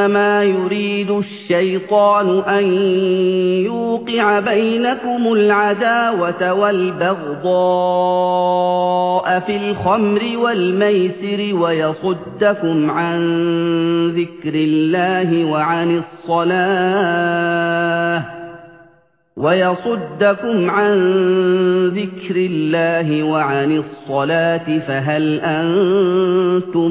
إنما يريد الشيطان أن يوقع بينكم العداوة والبغضاء في الخمر والميسر ويصدكم عن ذكر الله وعن الصلاة ويصدكم عن ذكر الله وعن الصلاة فهل أنتم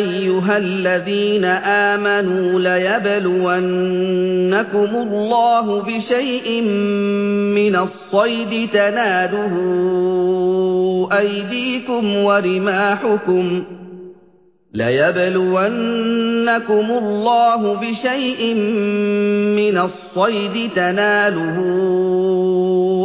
أيها الذين آمنوا ليبلونكم الله بشيء من الصيد تناله أيديكم ورماحكم ليبلونكم الله بشيء من الصيد تناله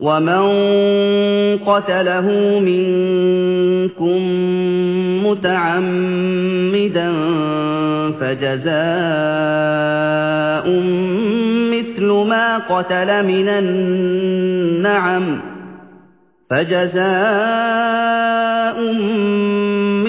ومن قتله منكم متعمدا فجزاء مثل ما قتل من النعم فجزاء